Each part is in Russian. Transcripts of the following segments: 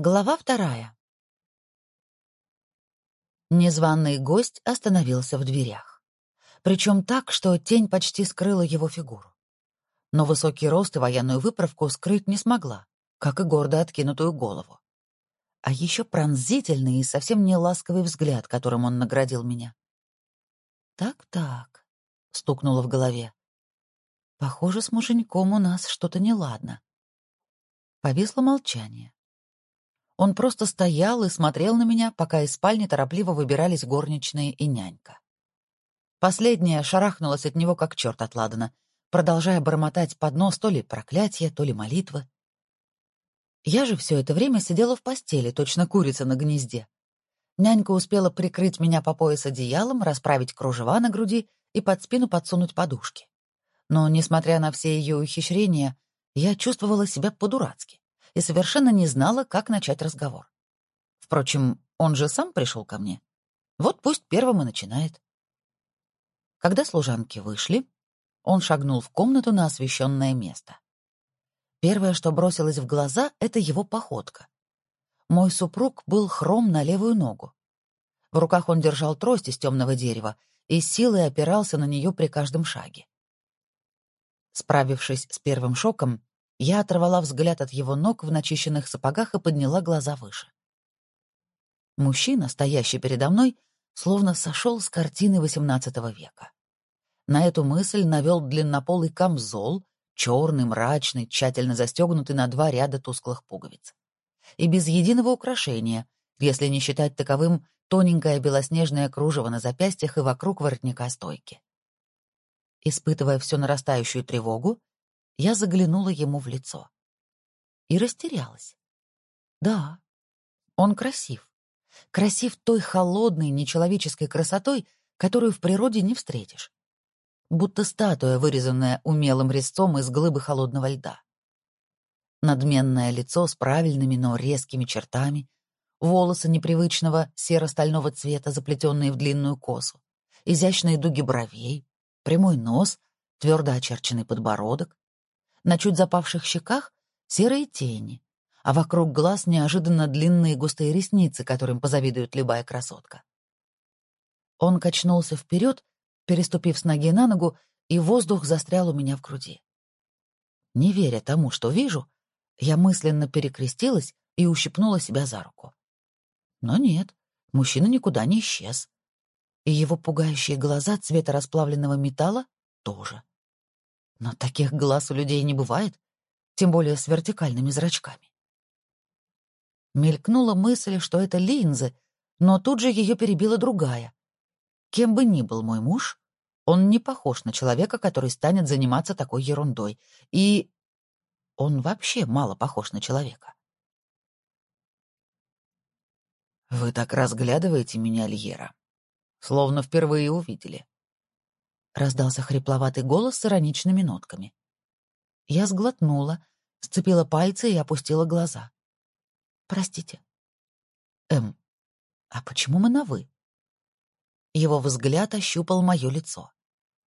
Глава вторая. Незваный гость остановился в дверях. Причем так, что тень почти скрыла его фигуру. Но высокий рост и военную выправку скрыть не смогла, как и гордо откинутую голову. А еще пронзительный и совсем не ласковый взгляд, которым он наградил меня. «Так-так», — стукнуло в голове. «Похоже, с муженьком у нас что-то неладно». Повисло молчание. Он просто стоял и смотрел на меня, пока из спальни торопливо выбирались горничные и нянька. Последняя шарахнулась от него, как черт от Ладана, продолжая бормотать под нос то ли проклятие, то ли молитвы. Я же все это время сидела в постели, точно курица на гнезде. Нянька успела прикрыть меня по пояс одеялом, расправить кружева на груди и под спину подсунуть подушки. Но, несмотря на все ее ухищрения, я чувствовала себя по-дурацки и совершенно не знала, как начать разговор. Впрочем, он же сам пришел ко мне. Вот пусть первым и начинает. Когда служанки вышли, он шагнул в комнату на освещенное место. Первое, что бросилось в глаза, — это его походка. Мой супруг был хром на левую ногу. В руках он держал трость из темного дерева и силой опирался на нее при каждом шаге. Справившись с первым шоком, я оторвала взгляд от его ног в начищенных сапогах и подняла глаза выше. Мужчина, стоящий передо мной, словно сошел с картины XVIII века. На эту мысль навел длиннополый камзол, черный, мрачный, тщательно застегнутый на два ряда тусклых пуговиц. И без единого украшения, если не считать таковым тоненькое белоснежное кружево на запястьях и вокруг воротника стойки. Испытывая всю нарастающую тревогу, я заглянула ему в лицо. И растерялась. Да, он красив. Красив той холодной, нечеловеческой красотой, которую в природе не встретишь. Будто статуя, вырезанная умелым резцом из глыбы холодного льда. Надменное лицо с правильными, но резкими чертами, волосы непривычного серо-стального цвета, заплетенные в длинную косу, изящные дуги бровей, прямой нос, твердо очерченный подбородок, на чуть запавших щеках серые тени, а вокруг глаз неожиданно длинные густые ресницы, которым позавидует любая красотка. Он качнулся вперед, переступив с ноги на ногу, и воздух застрял у меня в груди. Не веря тому, что вижу, я мысленно перекрестилась и ущипнула себя за руку. Но нет, мужчина никуда не исчез. И его пугающие глаза цвета расплавленного металла тоже. Но таких глаз у людей не бывает, тем более с вертикальными зрачками. Мелькнула мысль, что это линзы, но тут же ее перебила другая. Кем бы ни был мой муж, он не похож на человека, который станет заниматься такой ерундой. И он вообще мало похож на человека. «Вы так разглядываете меня, Льера, словно впервые увидели», раздался хрипловатый голос с ироничными нотками. Я сглотнула, сцепила пальцы и опустила глаза. «Простите». «Эм, а почему мы на «вы»?» Его взгляд ощупал мое лицо.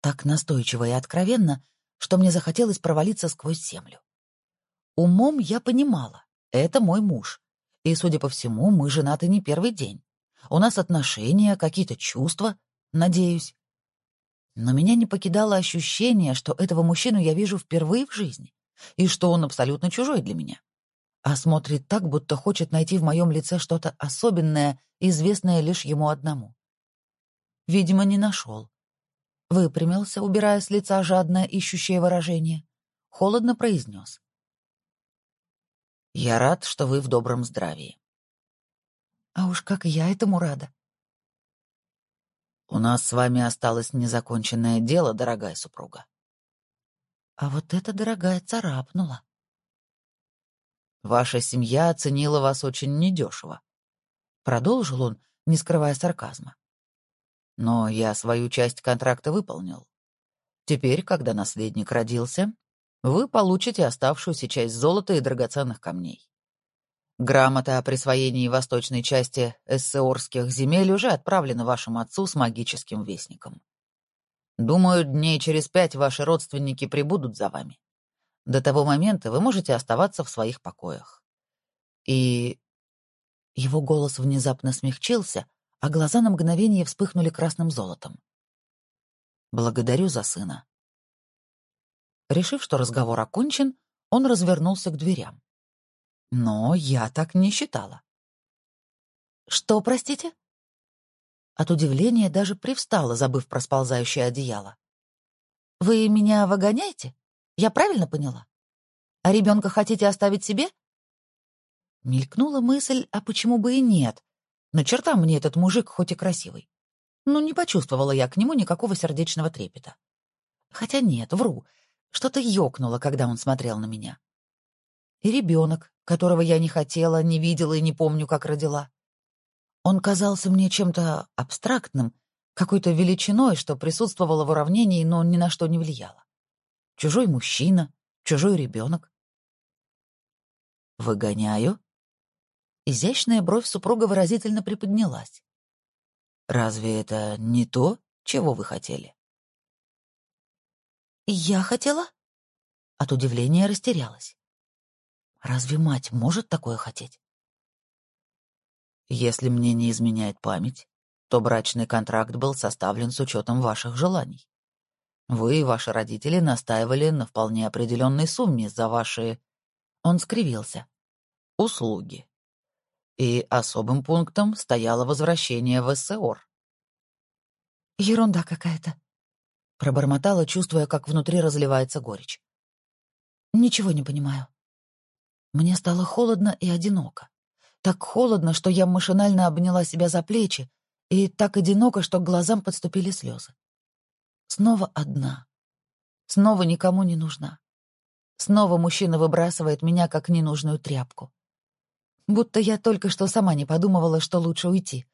Так настойчиво и откровенно, что мне захотелось провалиться сквозь землю. Умом я понимала, это мой муж. И, судя по всему, мы женаты не первый день. У нас отношения, какие-то чувства, надеюсь. Но меня не покидало ощущение, что этого мужчину я вижу впервые в жизни, и что он абсолютно чужой для меня. А смотрит так, будто хочет найти в моем лице что-то особенное, известное лишь ему одному. Видимо, не нашел. Выпрямился, убирая с лица жадное, ищущее выражение. Холодно произнес. «Я рад, что вы в добром здравии». А уж как я этому рада. У нас с вами осталось незаконченное дело, дорогая супруга. А вот это, дорогая, царапнула. Ваша семья оценила вас очень недешево. Продолжил он, не скрывая сарказма. Но я свою часть контракта выполнил. Теперь, когда наследник родился, вы получите оставшуюся часть золота и драгоценных камней. Грамота о присвоении восточной части эссеорских земель уже отправлена вашему отцу с магическим вестником. Думаю, дней через пять ваши родственники прибудут за вами. До того момента вы можете оставаться в своих покоях. И Его голос внезапно смягчился, а глаза на мгновение вспыхнули красным золотом. «Благодарю за сына». Решив, что разговор окончен, он развернулся к дверям. Но я так не считала. «Что, простите?» От удивления даже привстала, забыв про сползающее одеяло. «Вы меня выгоняете? Я правильно поняла? А ребенка хотите оставить себе?» Мелькнула мысль, а почему бы и нет? На черта мне этот мужик хоть и красивый. Ну, не почувствовала я к нему никакого сердечного трепета. Хотя нет, вру. Что-то ёкнуло, когда он смотрел на меня. И ребенок, которого я не хотела, не видела и не помню, как родила. Он казался мне чем-то абстрактным, какой-то величиной, что присутствовало в уравнении, но ни на что не влияло. Чужой мужчина, чужой ребенок. «Выгоняю?» Изящная бровь супруга выразительно приподнялась. «Разве это не то, чего вы хотели?» «Я хотела?» От удивления растерялась. «Разве мать может такое хотеть?» «Если мне не изменяет память, то брачный контракт был составлен с учетом ваших желаний. Вы и ваши родители настаивали на вполне определенной сумме за ваши...» Он скривился. «Услуги и особым пунктом стояло возвращение в ССОР. «Ерунда какая-то», — пробормотала, чувствуя, как внутри разливается горечь. «Ничего не понимаю. Мне стало холодно и одиноко. Так холодно, что я машинально обняла себя за плечи, и так одиноко, что к глазам подступили слезы. Снова одна. Снова никому не нужна. Снова мужчина выбрасывает меня, как ненужную тряпку будто я только что сама не подумывала, что лучше уйти.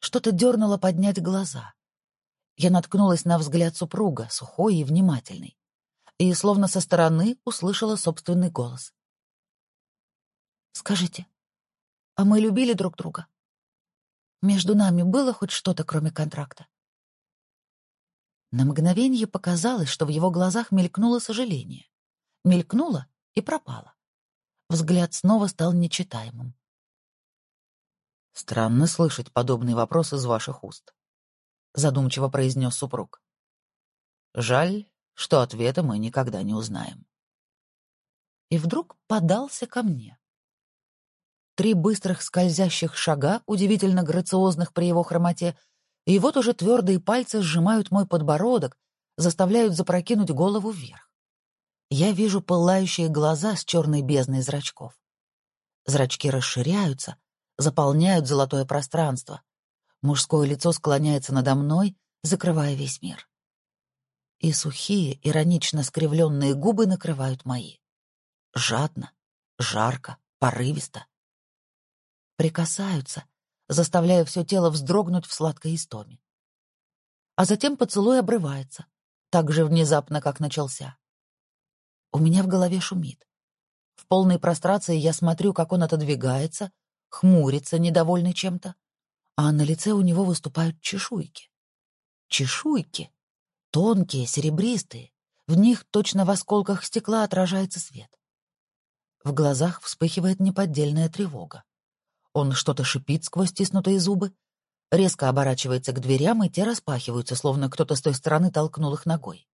Что-то дернуло поднять глаза. Я наткнулась на взгляд супруга, сухой и внимательный, и словно со стороны услышала собственный голос. «Скажите, а мы любили друг друга? Между нами было хоть что-то, кроме контракта?» На мгновение показалось, что в его глазах мелькнуло сожаление. Мелькнуло и пропало. Взгляд снова стал нечитаемым. «Странно слышать подобный вопрос из ваших уст», — задумчиво произнес супруг. «Жаль, что ответа мы никогда не узнаем». И вдруг подался ко мне. Три быстрых скользящих шага, удивительно грациозных при его хромоте, и вот уже твердые пальцы сжимают мой подбородок, заставляют запрокинуть голову вверх я вижу пылающие глаза с черной бездной зрачков. Зрачки расширяются, заполняют золотое пространство. Мужское лицо склоняется надо мной, закрывая весь мир. И сухие, иронично скривленные губы накрывают мои. Жадно, жарко, порывисто. Прикасаются, заставляя все тело вздрогнуть в сладкой истоме. А затем поцелуй обрывается, так же внезапно, как начался. У меня в голове шумит. В полной прострации я смотрю, как он отодвигается, хмурится, недовольный чем-то, а на лице у него выступают чешуйки. Чешуйки. Тонкие, серебристые. В них точно в осколках стекла отражается свет. В глазах вспыхивает неподдельная тревога. Он что-то шипит сквозь стиснутые зубы, резко оборачивается к дверям, и те распахиваются, словно кто-то с той стороны толкнул их ногой.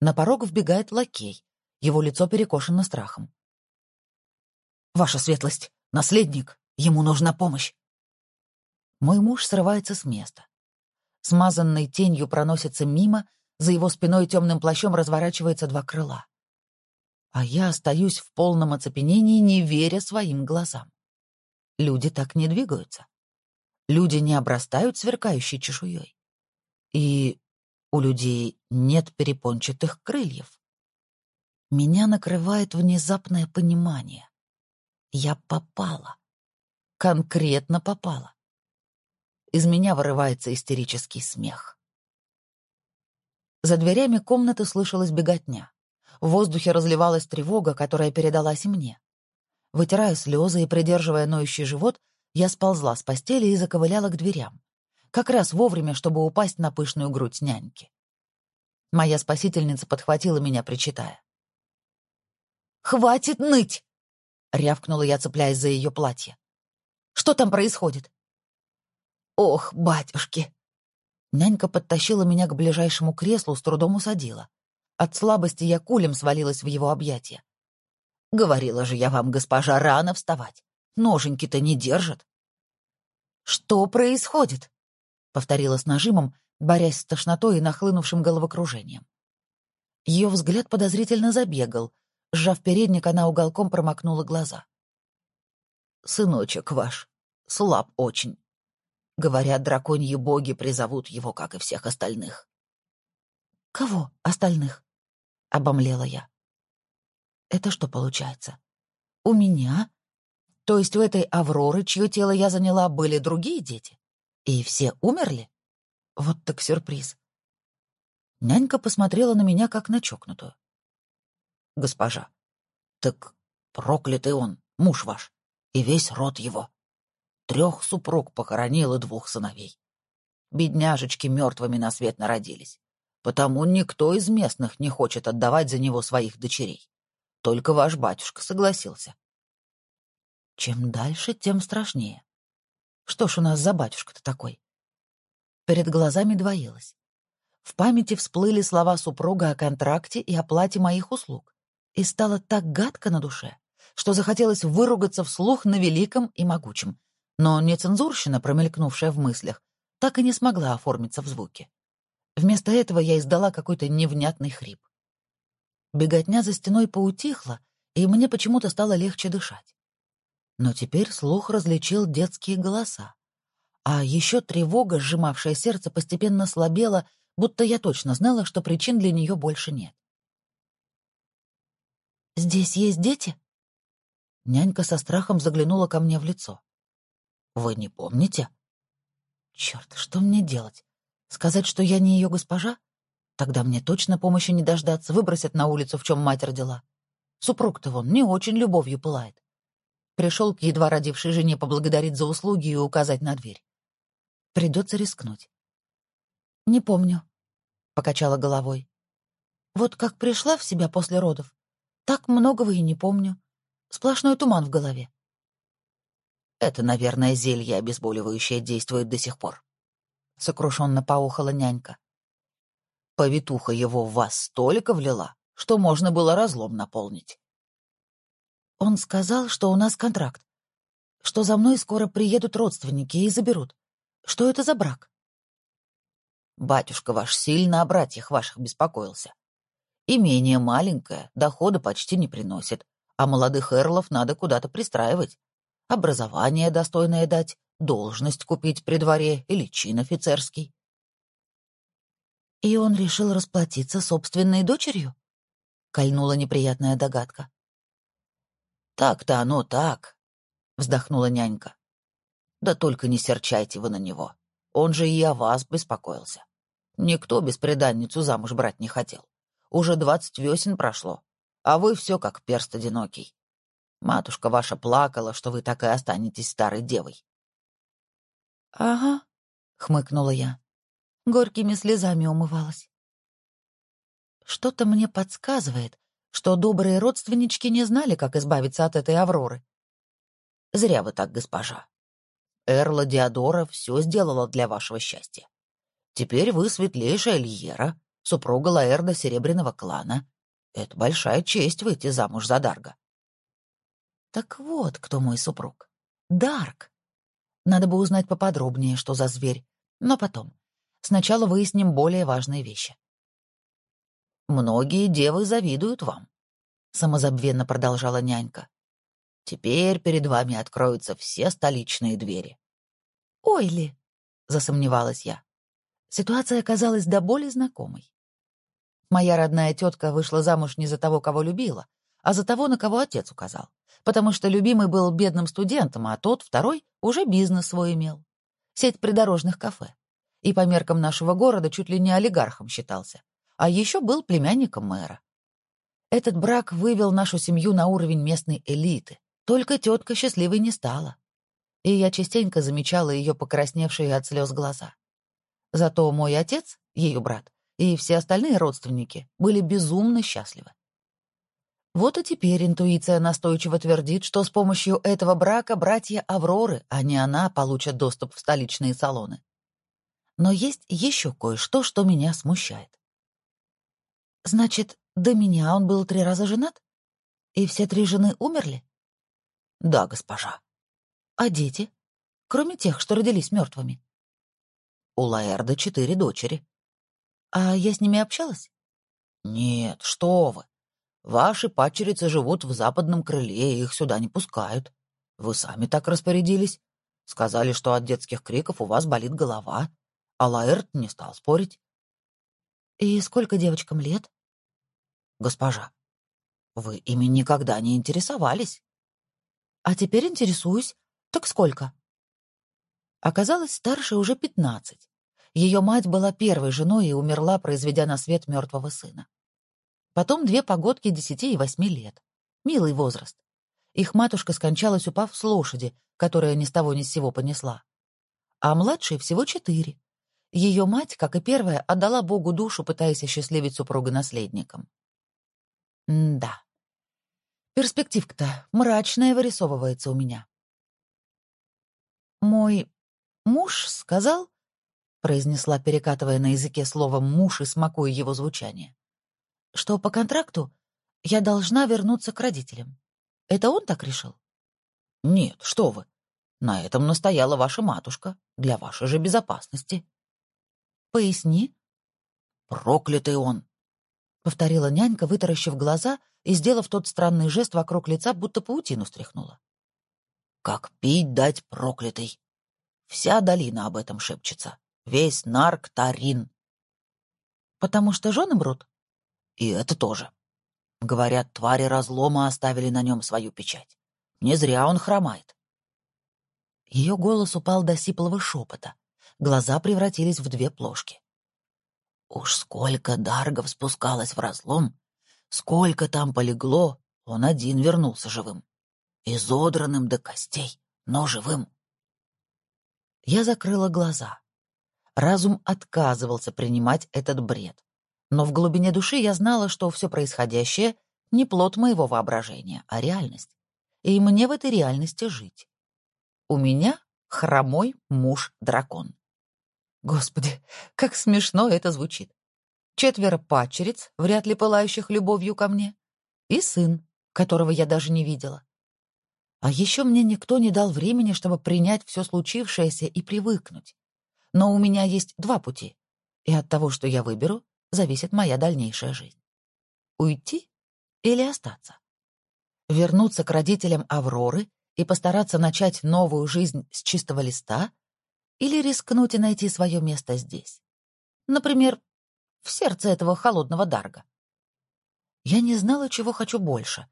На порог вбегает лакей, его лицо перекошено страхом. «Ваша светлость, наследник, ему нужна помощь!» Мой муж срывается с места. Смазанной тенью проносится мимо, за его спиной темным плащом разворачивается два крыла. А я остаюсь в полном оцепенении, не веря своим глазам. Люди так не двигаются. Люди не обрастают сверкающей чешуей. И у людей нет перепончатых крыльев. Меня накрывает внезапное понимание. Я попала. Конкретно попала. Из меня вырывается истерический смех. За дверями комнаты слышалась беготня. В воздухе разливалась тревога, которая передалась мне. Вытирая слезы и придерживая ноющий живот, я сползла с постели и заковыляла к дверям. Как раз вовремя, чтобы упасть на пышную грудь няньки. Моя спасительница подхватила меня, причитая. «Хватит ныть!» — рявкнула я, цепляясь за ее платье. Что там происходит?» «Ох, батюшки!» Нянька подтащила меня к ближайшему креслу, с трудом усадила. От слабости я кулем свалилась в его объятия. «Говорила же я вам, госпожа, рано вставать. Ноженьки-то не держат». «Что происходит?» — повторила с нажимом, борясь с тошнотой и нахлынувшим головокружением. Ее взгляд подозрительно забегал. Сжав передник, она уголком промокнула глаза. «Сыночек ваш слаб очень. Говорят, драконьи боги призовут его, как и всех остальных». «Кого остальных?» — обомлела я. «Это что получается? У меня? То есть у этой Авроры, чье тело я заняла, были другие дети? И все умерли? Вот так сюрприз. Нянька посмотрела на меня, как на чокнутую. «Госпожа, так проклятый он, муж ваш, и весь род его. Трех супруг похоронил и двух сыновей. Бедняжечки мертвыми на свет народились. Потому никто из местных не хочет отдавать за него своих дочерей. Только ваш батюшка согласился. Чем дальше, тем страшнее. Что ж у нас за батюшка-то такой? Перед глазами двоилось. В памяти всплыли слова супруга о контракте и оплате моих услуг. И стало так гадко на душе, что захотелось выругаться вслух на великом и могучем. Но нецензурщина, промелькнувшая в мыслях, так и не смогла оформиться в звуке. Вместо этого я издала какой-то невнятный хрип. Беготня за стеной поутихла, и мне почему-то стало легче дышать. Но теперь слух различил детские голоса. А еще тревога, сжимавшая сердце, постепенно слабела будто я точно знала, что причин для нее больше нет. «Здесь есть дети?» Нянька со страхом заглянула ко мне в лицо. «Вы не помните?» «Черт, что мне делать? Сказать, что я не ее госпожа? Тогда мне точно помощи не дождаться, выбросят на улицу, в чем мать родила. Супруг-то вон не очень любовью пылает. Пришел к едва родившей жене поблагодарить за услуги и указать на дверь. Придется рискнуть. «Не помню», — покачала головой. «Вот как пришла в себя после родов, так многого и не помню. Сплошной туман в голове». «Это, наверное, зелье обезболивающее действует до сих пор», — сокрушенно поухала нянька. «Повитуха его в вас столько влила, что можно было разлом наполнить». Он сказал, что у нас контракт, что за мной скоро приедут родственники и заберут. Что это за брак? Батюшка ваш сильно о братьях ваших беспокоился. Имение маленькое, дохода почти не приносит, а молодых эрлов надо куда-то пристраивать. Образование достойное дать, должность купить при дворе или чин офицерский. И он решил расплатиться собственной дочерью? Кольнула неприятная догадка. Так-то оно так, вздохнула нянька. Да только не серчайте вы на него. Он же и о вас беспокоился. Никто беспреданницу замуж брать не хотел. Уже двадцать весен прошло, а вы все как перст одинокий. Матушка ваша плакала, что вы так и останетесь старой девой. — Ага, — хмыкнула я. Горькими слезами умывалась. Что-то мне подсказывает, что добрые родственнички не знали, как избавиться от этой Авроры. Зря вы так, госпожа. Эрла Диадора все сделала для вашего счастья. Теперь вы светлейшая Льера, супруга Лаэрда Серебряного клана. Это большая честь выйти замуж за Дарга. Так вот, кто мой супруг. Дарк. Надо бы узнать поподробнее, что за зверь. Но потом. Сначала выясним более важные вещи. Многие девы завидуют вам, — самозабвенно продолжала нянька. Теперь перед вами откроются все столичные двери. «Ой ли!» — засомневалась я. Ситуация оказалась до боли знакомой. Моя родная тетка вышла замуж не за того, кого любила, а за того, на кого отец указал, потому что любимый был бедным студентом, а тот, второй, уже бизнес свой имел. Сеть придорожных кафе. И по меркам нашего города чуть ли не олигархом считался. А еще был племянником мэра. Этот брак вывел нашу семью на уровень местной элиты, только тетка счастливой не стала. И я частенько замечала ее покрасневшие от слез глаза. Зато мой отец, ее брат, и все остальные родственники были безумно счастливы. Вот и теперь интуиция настойчиво твердит, что с помощью этого брака братья Авроры, а не она, получат доступ в столичные салоны. Но есть еще кое-что, что меня смущает. Значит, до меня он был три раза женат? И все три жены умерли? Да, госпожа. А дети? Кроме тех, что родились мертвыми. У Лаэрда четыре дочери. А я с ними общалась? Нет, что вы. Ваши падчерицы живут в западном крыле, и их сюда не пускают. Вы сами так распорядились. Сказали, что от детских криков у вас болит голова. А Лаэрт не стал спорить. И сколько девочкам лет? Госпожа, вы ими никогда не интересовались. А теперь интересуюсь. Так сколько? Оказалось, старше уже пятнадцать. Ее мать была первой женой и умерла, произведя на свет мертвого сына. Потом две погодки десяти и восьми лет. Милый возраст. Их матушка скончалась, упав с лошади, которая ни с того ни с сего понесла. А младшей всего четыре. Ее мать, как и первая, отдала Богу душу, пытаясь осчастливить супруга наследником. М-да. Перспективка-то мрачная вырисовывается у меня. «Мой муж сказал...» — произнесла, перекатывая на языке слово «муж» и смакуя его звучание что по контракту я должна вернуться к родителям. Это он так решил? Нет, что вы. На этом настояла ваша матушка, для вашей же безопасности. Поясни. Проклятый он, — повторила нянька, вытаращив глаза и сделав тот странный жест вокруг лица, будто паутину стряхнула. Как пить дать проклятый. Вся долина об этом шепчется. Весь нарк-тарин. Потому что жены мрут? И это тоже. Говорят, твари разлома оставили на нем свою печать. Не зря он хромает. Ее голос упал до сиплого шепота. Глаза превратились в две плошки. Уж сколько даргов спускалось в разлом, сколько там полегло, он один вернулся живым. Изодранным до костей, но живым. Я закрыла глаза. Разум отказывался принимать этот бред. Но в глубине души я знала, что все происходящее — не плод моего воображения, а реальность. И мне в этой реальности жить. У меня хромой муж-дракон. Господи, как смешно это звучит. Четверо падчериц, вряд ли пылающих любовью ко мне, и сын, которого я даже не видела. А еще мне никто не дал времени, чтобы принять все случившееся и привыкнуть. Но у меня есть два пути, и от того, что я выберу, зависит моя дальнейшая жизнь. Уйти или остаться? Вернуться к родителям Авроры и постараться начать новую жизнь с чистого листа или рискнуть и найти свое место здесь? Например, в сердце этого холодного дарга. Я не знала, чего хочу больше,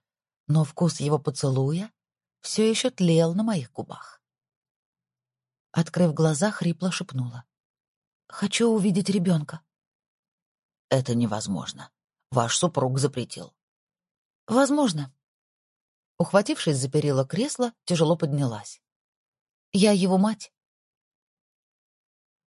но вкус его поцелуя все еще тлел на моих губах. Открыв глаза, хрипло шепнула. «Хочу увидеть ребенка». Это невозможно. Ваш супруг запретил. Возможно. Ухватившись за перила кресла, тяжело поднялась. Я его мать.